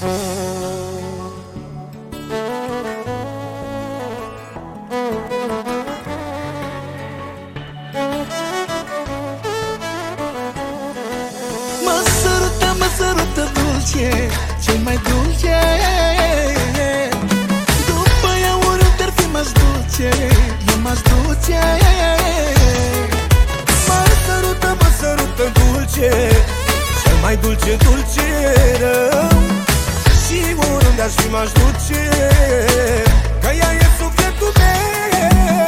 Mă sărută, mă sărută dulce Cel mai dulce. După ea oriunde ar fi m-aș duce Eu m-aș duce. Mă sărută, mă sărută dulce Cel mai dulce, dulce m-aș duce Că ea e sufletul meu.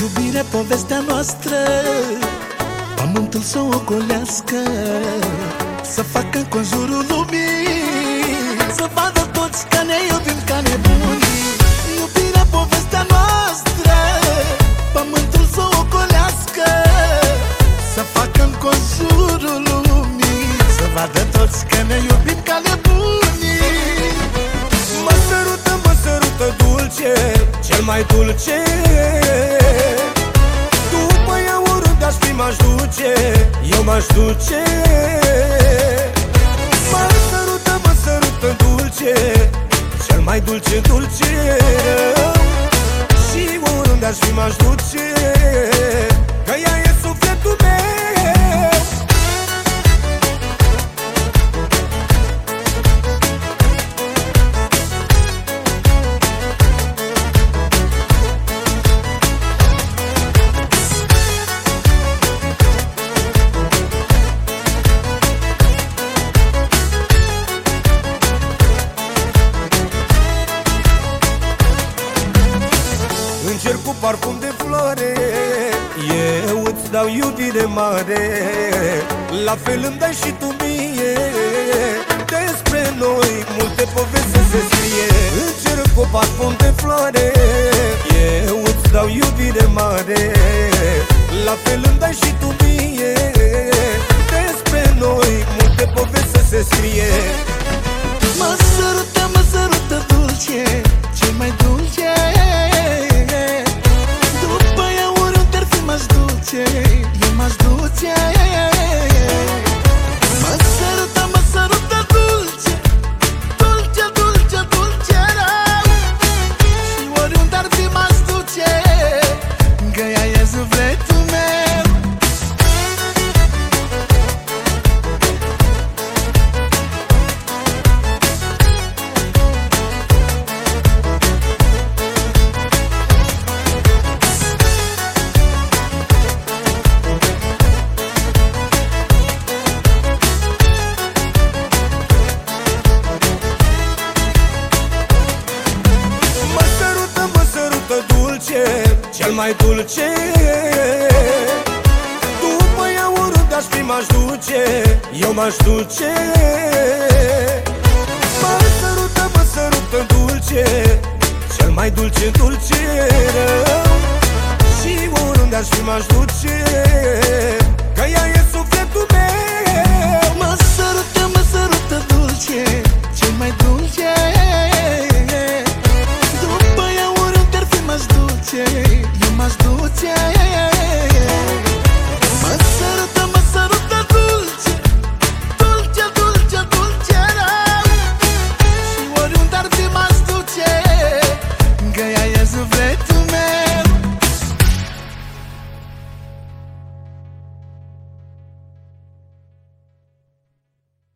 Iubire, povestea noastră Pământul să o ocolească Să facă conjurul lumii mai dulce. După ea oriunde aș fi m-aș duce Eu m-aș duce. Mă sărută, mă sărută dulce Cel mai dulce, dulce. Rău Și oriunde aș fi m-aș duce Că ea e sufletul meu parfum de floare. Eu îți dau iubire mare La fel îmi dai și tu mie. Despre noi multe povesti să se scrie În cer cu parfum de floare. Eu îți dau iubire mare La fel Eu m-aș duce cel mai dulce. După ea urât aș fi m-aș duce Eu m-aș duce. Mă sărută, dulce Cel mai dulce, dulce. Rău Și oriunde aș fi m-aș duce Că ea e sufletul meu. yeah.